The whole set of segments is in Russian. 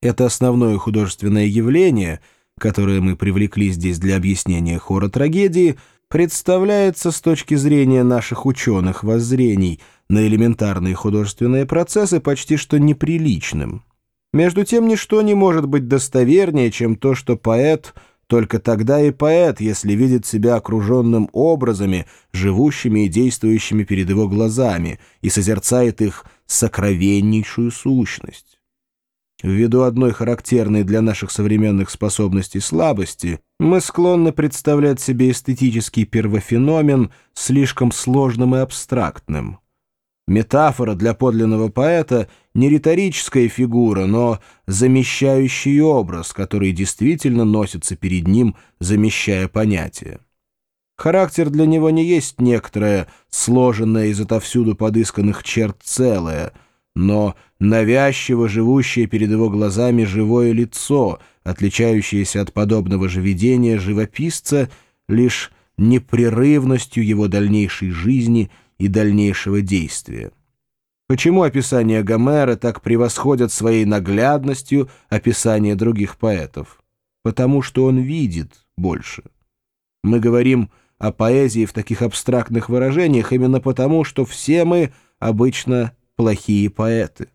Это основное художественное явление, которое мы привлекли здесь для объяснения хора трагедии, представляется с точки зрения наших ученых воззрений на элементарные художественные процессы почти что неприличным. Между тем, ничто не может быть достовернее, чем то, что поэт только тогда и поэт, если видит себя окруженным образами, живущими и действующими перед его глазами, и созерцает их сокровеннейшую сущность. Ввиду одной характерной для наших современных способностей слабости, мы склонны представлять себе эстетический первофеномен слишком сложным и абстрактным. Метафора для подлинного поэта не риторическая фигура, но замещающий образ, который действительно носится перед ним, замещая понятие. Характер для него не есть некоторое, сложенное из отовсюду подысканных черт целое — но навязчиво живущее перед его глазами живое лицо, отличающееся от подобного же видения живописца лишь непрерывностью его дальнейшей жизни и дальнейшего действия. Почему описания Гомера так превосходят своей наглядностью описания других поэтов? Потому что он видит больше. Мы говорим о поэзии в таких абстрактных выражениях именно потому, что все мы обычно плохие поэты.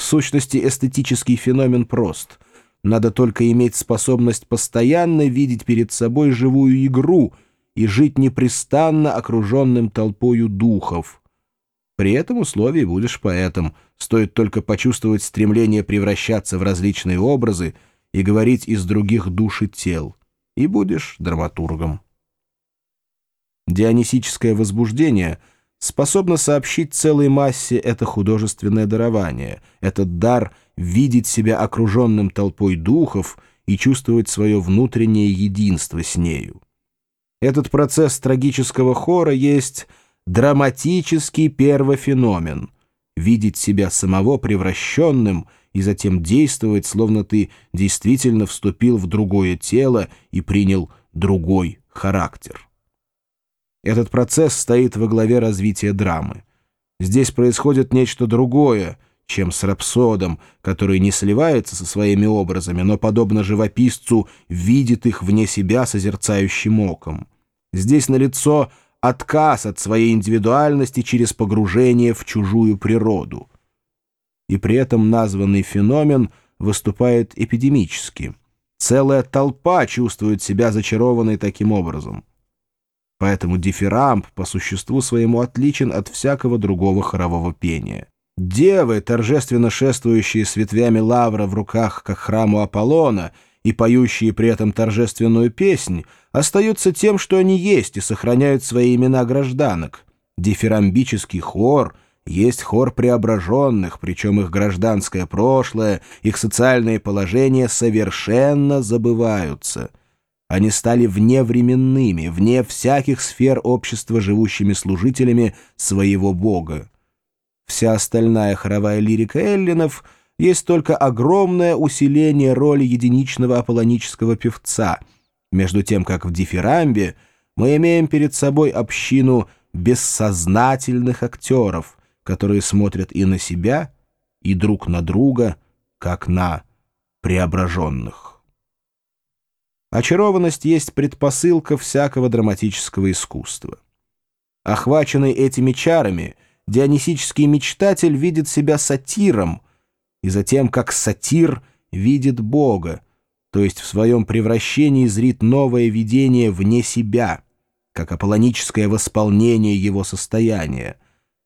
В сущности, эстетический феномен прост. Надо только иметь способность постоянно видеть перед собой живую игру и жить непрестанно окруженным толпою духов. При этом условии будешь поэтом. Стоит только почувствовать стремление превращаться в различные образы и говорить из других душ и тел. И будешь драматургом. Дионисическое возбуждение — способна сообщить целой массе это художественное дарование, этот дар видеть себя окруженным толпой духов и чувствовать свое внутреннее единство с нею. Этот процесс трагического хора есть драматический первофеномен — видеть себя самого превращенным и затем действовать, словно ты действительно вступил в другое тело и принял другой характер. Этот процесс стоит во главе развития драмы. Здесь происходит нечто другое, чем с рапсодом, который не сливается со своими образами, но, подобно живописцу, видит их вне себя созерцающим оком. Здесь налицо отказ от своей индивидуальности через погружение в чужую природу. И при этом названный феномен выступает эпидемически. Целая толпа чувствует себя зачарованной таким образом. Поэтому дифирамб по существу своему отличен от всякого другого хорового пения. Девы, торжественно шествующие с ветвями лавра в руках, как храму Аполлона, и поющие при этом торжественную песнь, остаются тем, что они есть, и сохраняют свои имена гражданок. Дифирамбический хор есть хор преображенных, причем их гражданское прошлое, их социальные положения совершенно забываются — они стали вневременными, вне всяких сфер общества живущими служителями своего бога. Вся остальная хоровая лирика эллинов есть только огромное усиление роли единичного аполлонического певца, между тем как в дифирамбе мы имеем перед собой общину бессознательных актеров, которые смотрят и на себя, и друг на друга, как на преображенных. Очарованность есть предпосылка всякого драматического искусства. Охваченный этими чарами, дионисический мечтатель видит себя сатиром, и затем, как сатир, видит Бога, то есть в своем превращении зрит новое видение вне себя, как аполлоническое восполнение его состояния.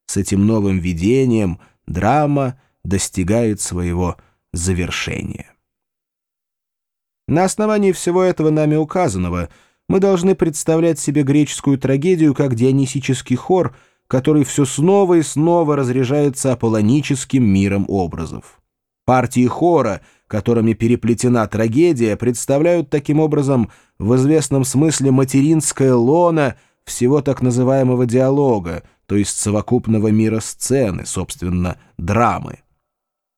С этим новым видением драма достигает своего завершения. На основании всего этого нами указанного мы должны представлять себе греческую трагедию как дионисический хор, который все снова и снова разряжается аполлоническим миром образов. Партии хора, которыми переплетена трагедия, представляют таким образом в известном смысле материнское лоно всего так называемого диалога, то есть совокупного мира сцены, собственно, драмы.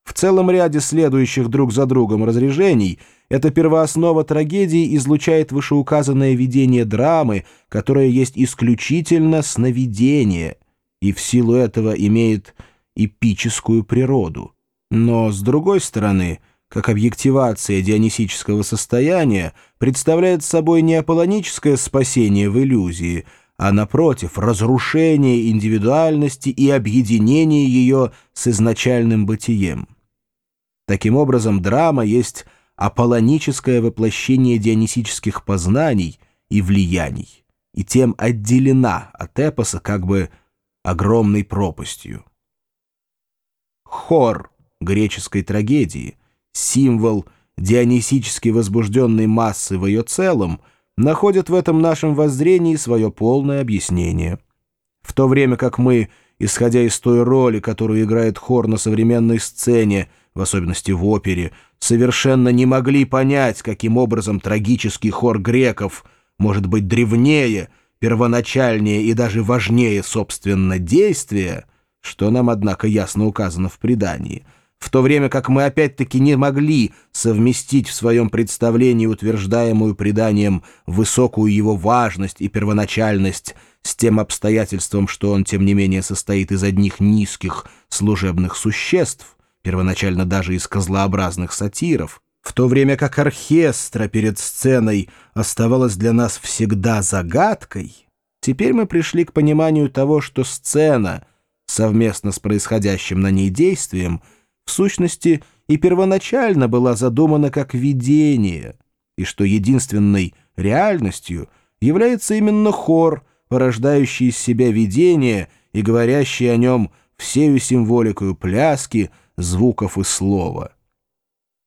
В целом ряде следующих друг за другом разряжений эта первооснова трагедии излучает вышеуказанное видение драмы, которое есть исключительно сновидение, и в силу этого имеет эпическую природу. Но, с другой стороны, как объективация дионисического состояния, представляет собой не аполлоническое спасение в иллюзии, а, напротив, разрушение индивидуальности и объединение ее с изначальным бытием. Таким образом, драма есть аполлоническое воплощение дионисических познаний и влияний, и тем отделена от эпоса как бы огромной пропастью. Хор греческой трагедии, символ дионисически возбужденной массы в ее целом, находит в этом нашем воззрении свое полное объяснение. В то время как мы, исходя из той роли, которую играет хор на современной сцене, в особенности в опере, совершенно не могли понять, каким образом трагический хор греков может быть древнее, первоначальнее и даже важнее, собственно, действия, что нам, однако, ясно указано в предании, в то время как мы опять-таки не могли совместить в своем представлении утверждаемую преданием высокую его важность и первоначальность с тем обстоятельством, что он, тем не менее, состоит из одних низких служебных существ, первоначально даже из козлообразных сатиров, в то время как оркестра перед сценой оставалась для нас всегда загадкой, теперь мы пришли к пониманию того, что сцена, совместно с происходящим на ней действием, в сущности и первоначально была задумана как видение, и что единственной реальностью является именно хор, порождающий из себя видение и говорящий о нем всею символикою пляски, звуков и слова.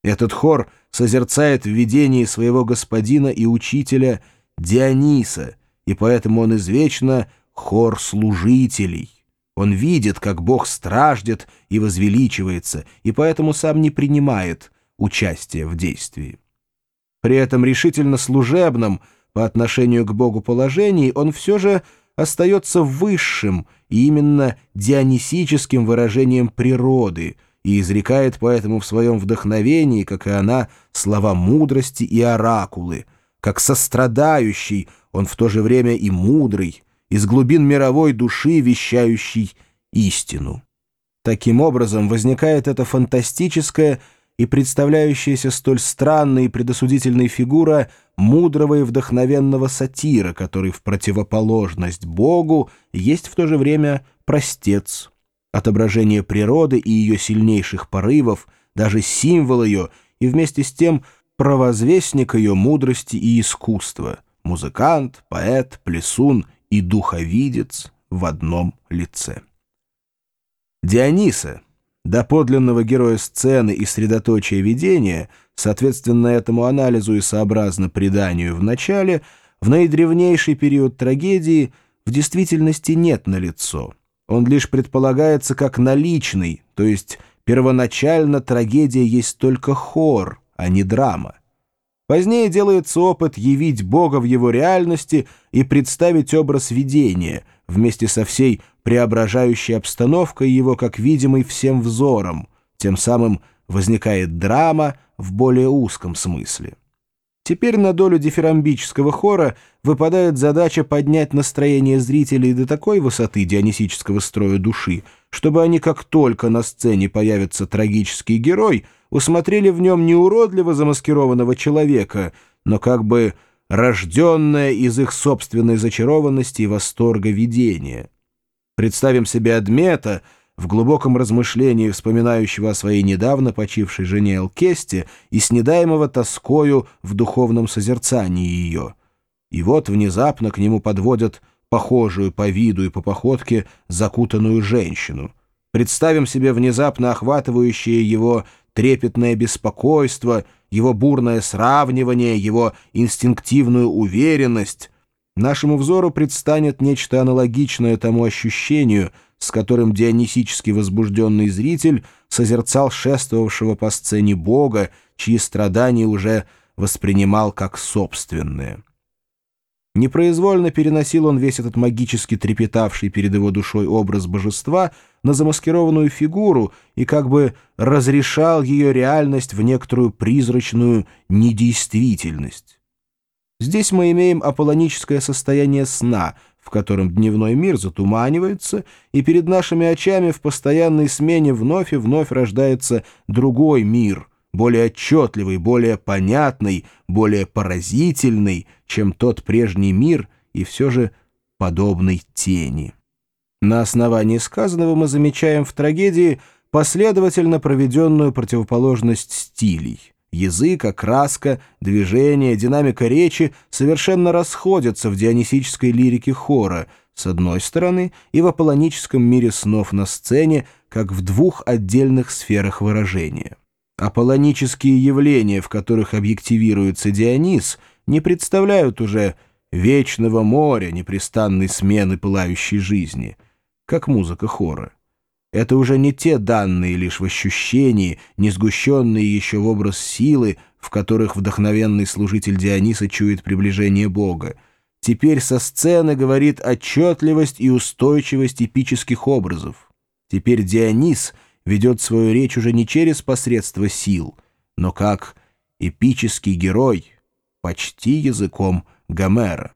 Этот хор созерцает в видении своего господина и учителя Диониса, и поэтому он извечно хор служителей. Он видит, как Бог страждет и возвеличивается, и поэтому сам не принимает участия в действии. При этом решительно служебном по отношению к Богу положении он все же остается высшим и именно дионисическим выражением природы — и изрекает поэтому в своем вдохновении, как и она, слова мудрости и оракулы. Как сострадающий, он в то же время и мудрый, из глубин мировой души вещающий истину. Таким образом возникает эта фантастическая и представляющаяся столь странной и предосудительной фигура мудрого и вдохновенного сатира, который в противоположность Богу есть в то же время простец, отображение природы и ее сильнейших порывов, даже символ ее и вместе с тем провозвестник ее мудрости и искусства, музыкант, поэт, плесун и духовидец в одном лице. Диониса, доподлинного героя сцены и средоточия видения, соответственно этому анализу и сообразно преданию в начале, в наидревнейший период трагедии в действительности нет налицо. Он лишь предполагается как наличный, то есть первоначально трагедия есть только хор, а не драма. Позднее делается опыт явить Бога в его реальности и представить образ видения, вместе со всей преображающей обстановкой его как видимый всем взором, тем самым возникает драма в более узком смысле. Теперь на долю дифирамбического хора выпадает задача поднять настроение зрителей до такой высоты дионисического строя души, чтобы они, как только на сцене появится трагический герой, усмотрели в нем не уродливо замаскированного человека, но как бы рожденное из их собственной зачарованности и восторга видения. Представим себе Адмета — в глубоком размышлении вспоминающего о своей недавно почившей жене Алкесте и снедаемого тоскою в духовном созерцании ее. И вот внезапно к нему подводят похожую по виду и по походке закутанную женщину. Представим себе внезапно охватывающее его трепетное беспокойство, его бурное сравнивание, его инстинктивную уверенность. Нашему взору предстанет нечто аналогичное тому ощущению — с которым дионисически возбужденный зритель созерцал шествовавшего по сцене Бога, чьи страдания уже воспринимал как собственные. Непроизвольно переносил он весь этот магически трепетавший перед его душой образ божества на замаскированную фигуру и как бы разрешал ее реальность в некоторую призрачную недействительность. Здесь мы имеем аполлоническое состояние сна — в котором дневной мир затуманивается, и перед нашими очами в постоянной смене вновь и вновь рождается другой мир, более отчетливый, более понятный, более поразительный, чем тот прежний мир и все же подобный тени. На основании сказанного мы замечаем в трагедии последовательно проведенную противоположность стилей. Язык, окраска, движение, динамика речи совершенно расходятся в дионисической лирике хора, с одной стороны, и в аполлоническом мире снов на сцене, как в двух отдельных сферах выражения. Аполлонические явления, в которых объективируется Дионис, не представляют уже вечного моря, непрестанной смены пылающей жизни, как музыка хора. Это уже не те данные лишь в ощущении, не сгущенные еще в образ силы, в которых вдохновенный служитель Диониса чует приближение Бога. Теперь со сцены говорит отчетливость и устойчивость эпических образов. Теперь Дионис — ведет свою речь уже не через посредство сил, но как эпический герой, почти языком Гомера.